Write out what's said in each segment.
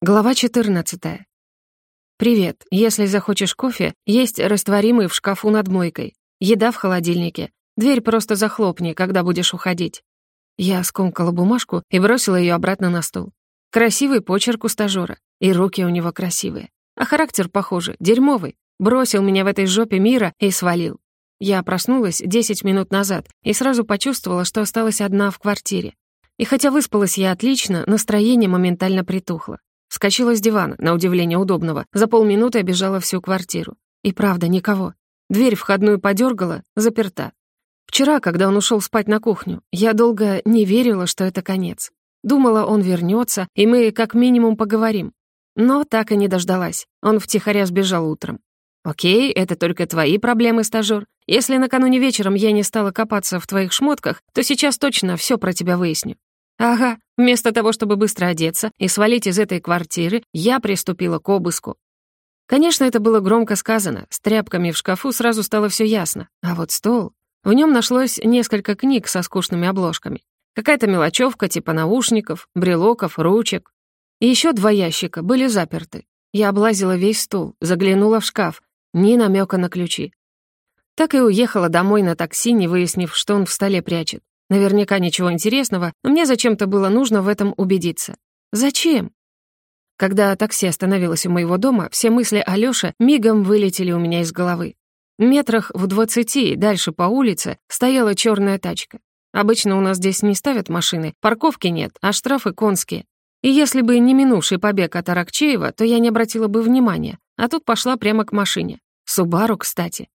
Глава 14. «Привет. Если захочешь кофе, есть растворимый в шкафу над мойкой. Еда в холодильнике. Дверь просто захлопни, когда будешь уходить». Я скомкала бумажку и бросила ее обратно на стол. Красивый почерк у стажёра. И руки у него красивые. А характер, похоже, дерьмовый. Бросил меня в этой жопе мира и свалил. Я проснулась 10 минут назад и сразу почувствовала, что осталась одна в квартире. И хотя выспалась я отлично, настроение моментально притухло. Вскочила с дивана, на удивление удобного, за полминуты обежала всю квартиру. И правда, никого. Дверь входную подергала, заперта. Вчера, когда он ушел спать на кухню, я долго не верила, что это конец. Думала, он вернется, и мы как минимум поговорим. Но так и не дождалась. Он втихаря сбежал утром. «Окей, это только твои проблемы, стажёр. Если накануне вечером я не стала копаться в твоих шмотках, то сейчас точно все про тебя выясню. Ага, вместо того, чтобы быстро одеться и свалить из этой квартиры, я приступила к обыску. Конечно, это было громко сказано. С тряпками в шкафу сразу стало все ясно. А вот стол... В нем нашлось несколько книг со скучными обложками. Какая-то мелочевка типа наушников, брелоков, ручек. И еще два ящика были заперты. Я облазила весь стол, заглянула в шкаф. Ни намека на ключи. Так и уехала домой на такси, не выяснив, что он в столе прячет. Наверняка ничего интересного, но мне зачем-то было нужно в этом убедиться. Зачем? Когда такси остановилось у моего дома, все мысли о Лёше мигом вылетели у меня из головы. Метрах в двадцати дальше по улице стояла черная тачка. Обычно у нас здесь не ставят машины, парковки нет, а штрафы конские. И если бы не минувший побег от Аракчеева, то я не обратила бы внимания, а тут пошла прямо к машине. Субару, кстати.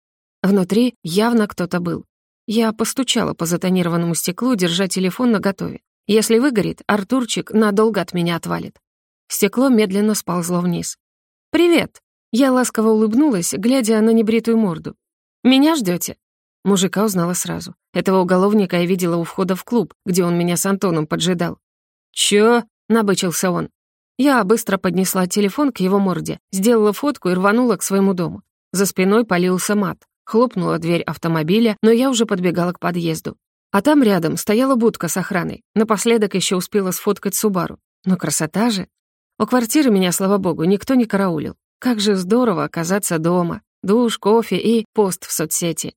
Внутри явно кто-то был. Я постучала по затонированному стеклу, держа телефон наготове. Если выгорит, Артурчик надолго от меня отвалит. Стекло медленно сползло вниз. «Привет!» Я ласково улыбнулась, глядя на небритую морду. «Меня ждете? Мужика узнала сразу. Этого уголовника я видела у входа в клуб, где он меня с Антоном поджидал. «Чё?» — набычился он. Я быстро поднесла телефон к его морде, сделала фотку и рванула к своему дому. За спиной полился мат. Хлопнула дверь автомобиля, но я уже подбегала к подъезду. А там рядом стояла будка с охраной. Напоследок еще успела сфоткать Субару. Но красота же! У квартиры меня, слава богу, никто не караулил. Как же здорово оказаться дома. Душ, кофе и пост в соцсети.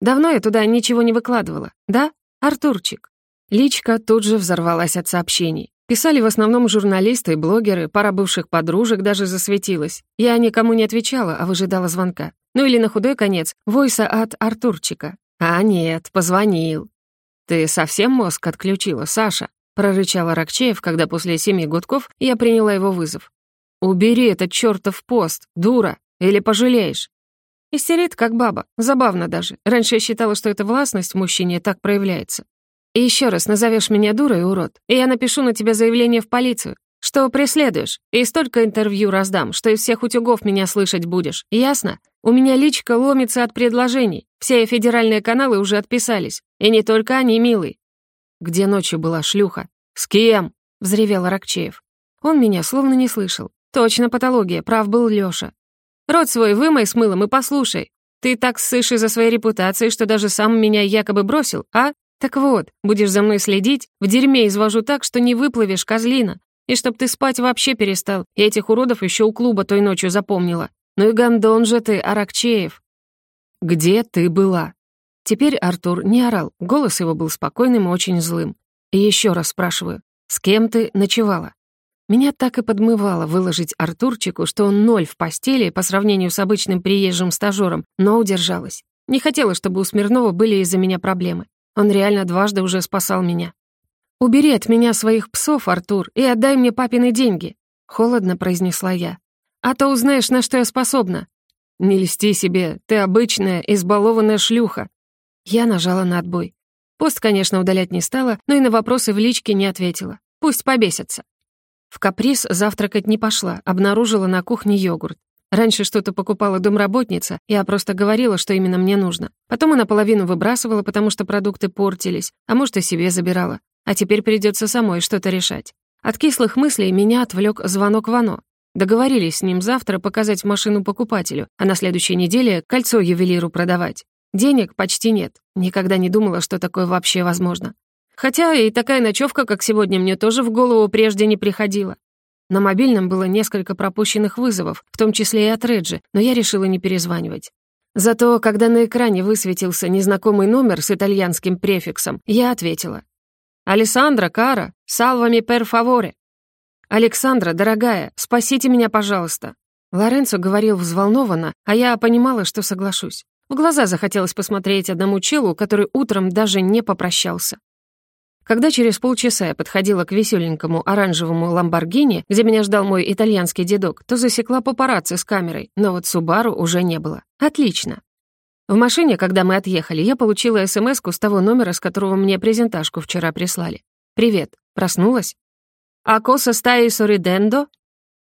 Давно я туда ничего не выкладывала, да, Артурчик? Личка тут же взорвалась от сообщений. Писали в основном журналисты и блогеры, пара бывших подружек даже засветилась. Я никому не отвечала, а выжидала звонка. Ну или на худой конец, войса от Артурчика. А нет, позвонил. «Ты совсем мозг отключила, Саша?» — прорычал Аракчеев, когда после семи гудков я приняла его вызов. «Убери этот чертов пост, дура, или пожалеешь». Истерит, как баба. Забавно даже. Раньше я считала, что эта властность в мужчине так проявляется. И еще раз назовешь меня дурой, урод, и я напишу на тебя заявление в полицию, что преследуешь, и столько интервью раздам, что из всех утюгов меня слышать будешь. Ясно? У меня личка ломится от предложений. Все федеральные каналы уже отписались. И не только они, милый. Где ночью была шлюха? С кем? Взревел Рокчеев. Он меня словно не слышал. Точно патология, прав был Лёша. Рот свой вымой с мылом и послушай. Ты так ссышь из-за своей репутации, что даже сам меня якобы бросил, а? Так вот, будешь за мной следить, в дерьме извожу так, что не выплывешь, козлина. И чтоб ты спать вообще перестал, я этих уродов еще у клуба той ночью запомнила. Ну и гондон же ты, Аракчеев. Где ты была? Теперь Артур не орал, голос его был спокойным и очень злым. И еще раз спрашиваю, с кем ты ночевала? Меня так и подмывало выложить Артурчику, что он ноль в постели по сравнению с обычным приезжим стажером, но удержалась. Не хотела, чтобы у Смирнова были из-за меня проблемы. Он реально дважды уже спасал меня. «Убери от меня своих псов, Артур, и отдай мне папины деньги», — холодно произнесла я. А то узнаешь, на что я способна. Не льсти себе, ты обычная, избалованная шлюха. Я нажала на отбой. Пост, конечно, удалять не стала, но и на вопросы в личке не ответила. Пусть побесятся. В каприз завтракать не пошла, обнаружила на кухне йогурт. Раньше что-то покупала домработница, я просто говорила, что именно мне нужно. Потом и наполовину выбрасывала, потому что продукты портились, а может, и себе забирала. А теперь придется самой что-то решать. От кислых мыслей меня отвлек звонок Вано. Договорились с ним завтра показать машину покупателю, а на следующей неделе кольцо ювелиру продавать. Денег почти нет. Никогда не думала, что такое вообще возможно. Хотя и такая ночевка, как сегодня, мне тоже в голову прежде не приходила. На мобильном было несколько пропущенных вызовов, в том числе и от Реджи, но я решила не перезванивать. Зато, когда на экране высветился незнакомый номер с итальянским префиксом, я ответила. «Алессандра, Кара, салвами пер фаворе». «Александра, дорогая, спасите меня, пожалуйста». Лоренцо говорил взволнованно, а я понимала, что соглашусь. В глаза захотелось посмотреть одному челу, который утром даже не попрощался. Когда через полчаса я подходила к веселенькому оранжевому ламборгини, где меня ждал мой итальянский дедок, то засекла папарацци с камерой, но вот Субару уже не было. Отлично. В машине, когда мы отъехали, я получила смс с того номера, с которого мне презентажку вчера прислали. «Привет. Проснулась?» «Акоса стаи соридендо?»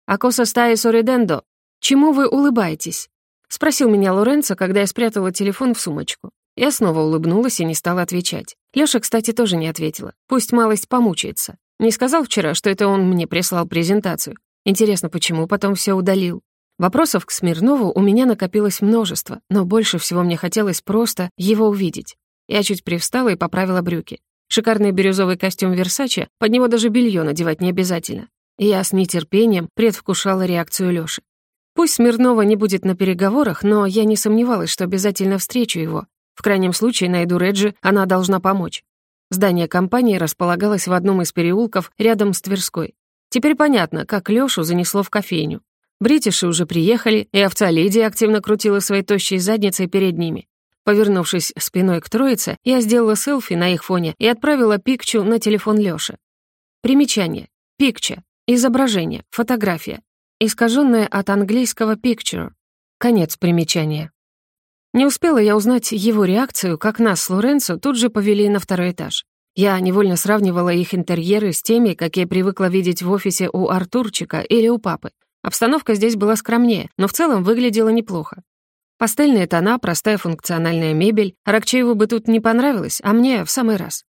«Акоса стаи соридендо?» «Чему вы улыбаетесь?» — спросил меня Лоренцо, когда я спрятала телефон в сумочку. Я снова улыбнулась и не стала отвечать. Лёша, кстати, тоже не ответила. Пусть малость помучается. Не сказал вчера, что это он мне прислал презентацию. Интересно, почему потом все удалил? Вопросов к Смирнову у меня накопилось множество, но больше всего мне хотелось просто его увидеть. Я чуть привстала и поправила брюки. Шикарный бирюзовый костюм Версаче, под него даже белье надевать не обязательно. И я с нетерпением предвкушала реакцию Лёши. Пусть Смирнова не будет на переговорах, но я не сомневалась, что обязательно встречу его, в крайнем случае найду Реджи, она должна помочь. Здание компании располагалось в одном из переулков рядом с Тверской. Теперь понятно, как Лёшу занесло в кофейню. Бритиши уже приехали, и овца Леди активно крутила своей тощей задницей перед ними. Повернувшись спиной к троице, я сделала селфи на их фоне и отправила пикчу на телефон Лёши. Примечание. Пикча. Изображение. Фотография. Искаженное от английского picture. Конец примечания. Не успела я узнать его реакцию, как нас с Лоренцо тут же повели на второй этаж. Я невольно сравнивала их интерьеры с теми, какие привыкла видеть в офисе у Артурчика или у папы. Обстановка здесь была скромнее, но в целом выглядела неплохо. Пастельные тона, простая функциональная мебель. Рокчееву бы тут не понравилось, а мне в самый раз.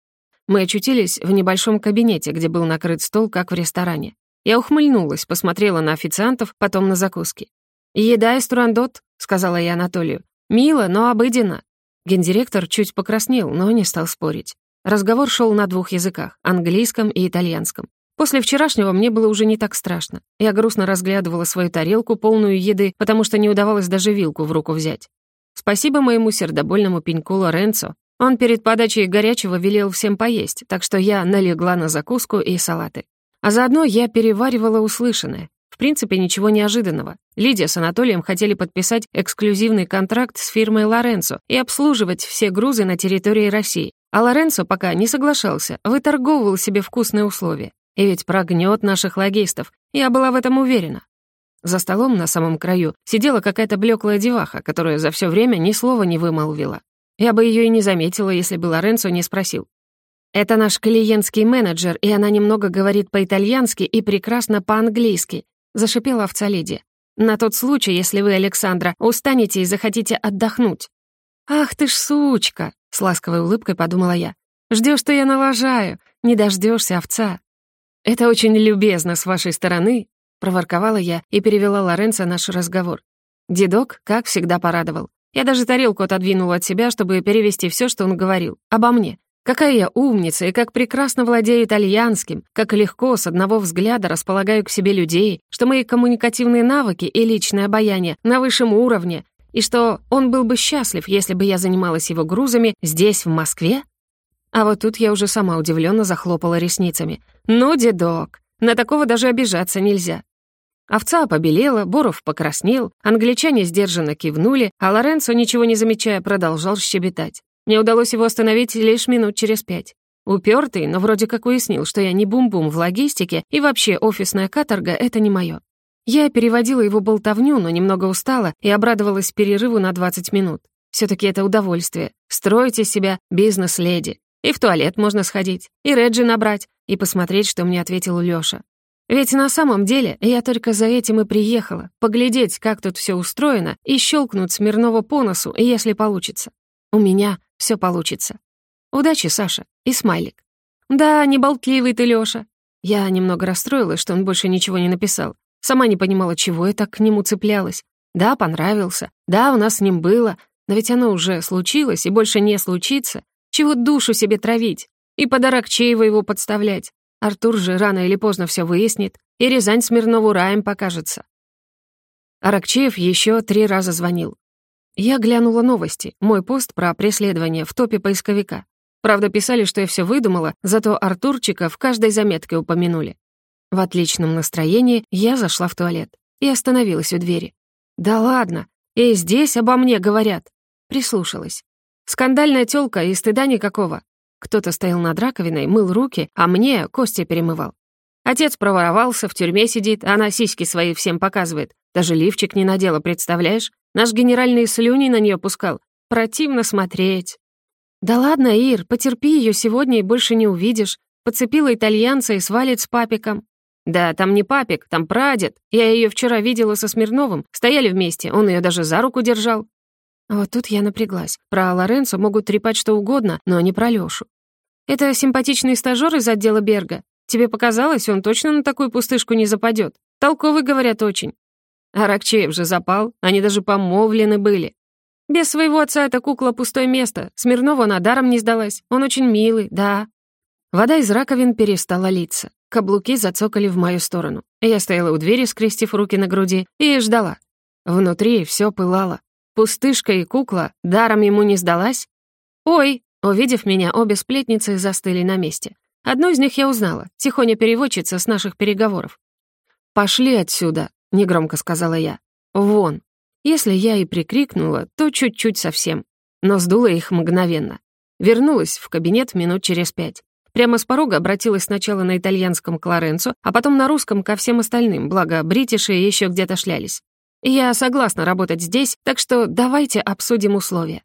Мы очутились в небольшом кабинете, где был накрыт стол, как в ресторане. Я ухмыльнулась, посмотрела на официантов, потом на закуски. «Еда из турандот», — сказала я Анатолию. «Мило, но обыденно». Гендиректор чуть покраснел, но не стал спорить. Разговор шел на двух языках — английском и итальянском. После вчерашнего мне было уже не так страшно. Я грустно разглядывала свою тарелку, полную еды, потому что не удавалось даже вилку в руку взять. Спасибо моему сердобольному пеньку Лоренцо. Он перед подачей горячего велел всем поесть, так что я налегла на закуску и салаты. А заодно я переваривала услышанное. В принципе, ничего неожиданного. Лидия с Анатолием хотели подписать эксклюзивный контракт с фирмой Лоренцо и обслуживать все грузы на территории России. А Лоренцо пока не соглашался, выторговывал себе вкусные условия. И ведь прогнет наших логистов. Я была в этом уверена. За столом на самом краю сидела какая-то блеклая деваха, которая за все время ни слова не вымолвила. Я бы ее и не заметила, если бы Лоренцо не спросил. «Это наш клиентский менеджер, и она немного говорит по-итальянски и прекрасно по-английски. — зашипела овца леди. «На тот случай, если вы, Александра, устанете и захотите отдохнуть». «Ах ты ж сучка!» — с ласковой улыбкой подумала я. Ждешь, что я налажаю. Не дождешься, овца». «Это очень любезно с вашей стороны», — проворковала я и перевела Лоренцо наш разговор. Дедок, как всегда, порадовал. Я даже тарелку отодвинула от себя, чтобы перевести все, что он говорил. Обо мне. Какая я умница и как прекрасно владею итальянским, как легко с одного взгляда располагаю к себе людей, что мои коммуникативные навыки и личное обаяние на высшем уровне, и что он был бы счастлив, если бы я занималась его грузами здесь, в Москве? А вот тут я уже сама удивленно захлопала ресницами. «Ну, дедок, на такого даже обижаться нельзя». Овца побелела, Боров покраснел, англичане сдержанно кивнули, а Лоренцо, ничего не замечая, продолжал щебетать. Мне удалось его остановить лишь минут через пять. Упертый, но вроде как уяснил, что я не бум-бум в логистике, и вообще офисная каторга — это не мое. Я переводила его болтовню, но немного устала и обрадовалась перерыву на 20 минут. все таки это удовольствие — строить из себя бизнес-леди. И в туалет можно сходить, и Реджи набрать, и посмотреть, что мне ответил Лёша. Ведь на самом деле я только за этим и приехала, поглядеть, как тут все устроено, и щелкнуть Смирнова по носу, если получится. У меня все получится. Удачи, Саша. И смайлик. Да, не болтливый ты, Лёша. Я немного расстроилась, что он больше ничего не написал. Сама не понимала, чего я так к нему цеплялась. Да, понравился. Да, у нас с ним было. Но ведь оно уже случилось и больше не случится. Чего душу себе травить? И подарок Чеева его подставлять. Артур же рано или поздно все выяснит. и Рязань Смирнову раем покажется. Аракчеев еще три раза звонил. Я глянула новости, мой пост про преследование в топе поисковика. Правда, писали, что я все выдумала, зато Артурчика в каждой заметке упомянули. В отличном настроении я зашла в туалет и остановилась у двери. «Да ладно, и здесь обо мне говорят!» Прислушалась. Скандальная тёлка и стыда никакого. Кто-то стоял над раковиной, мыл руки, а мне кости перемывал. Отец проворовался, в тюрьме сидит, а она сиськи свои всем показывает. Даже лифчик не надела, представляешь? Наш генеральный слюни на нее пускал. Противно смотреть. «Да ладно, Ир, потерпи ее сегодня и больше не увидишь. Подцепила итальянца и свалит с папиком». «Да, там не папик, там прадед. Я ее вчера видела со Смирновым. Стояли вместе, он ее даже за руку держал». Вот тут я напряглась. Про Лоренцо могут трепать что угодно, но не про Лёшу. «Это симпатичный стажёр из отдела Берга. Тебе показалось, он точно на такую пустышку не западет. Толковый, говорят, очень». Аракчеев же запал, они даже помолвлены были. Без своего отца эта кукла пустое место. Смирнова она даром не сдалась. Он очень милый, да. Вода из раковин перестала литься. Каблуки зацокали в мою сторону. Я стояла у двери, скрестив руки на груди, и ждала. Внутри все пылало. Пустышка и кукла даром ему не сдалась? «Ой!» Увидев меня, обе сплетницы застыли на месте. Одну из них я узнала, тихоня-переводчица с наших переговоров. «Пошли отсюда», — негромко сказала я. «Вон». Если я и прикрикнула, то чуть-чуть совсем. Но сдула их мгновенно. Вернулась в кабинет минут через пять. Прямо с порога обратилась сначала на итальянском к Лоренцо, а потом на русском ко всем остальным, благо бритиши еще где-то шлялись. Я согласна работать здесь, так что давайте обсудим условия.